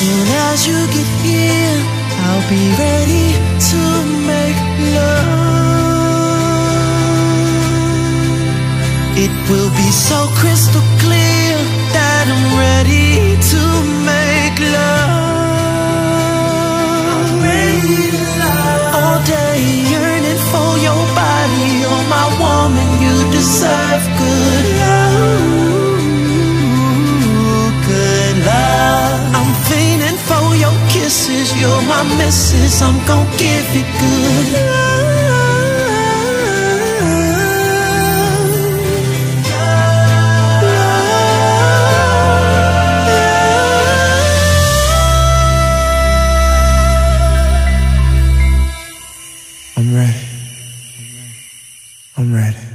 soon as you get here, I'll be ready to make love. It will be so crystal clear that I'm ready to you're my missus, I'm gon' give it good love. love. I'm ready. I'm ready.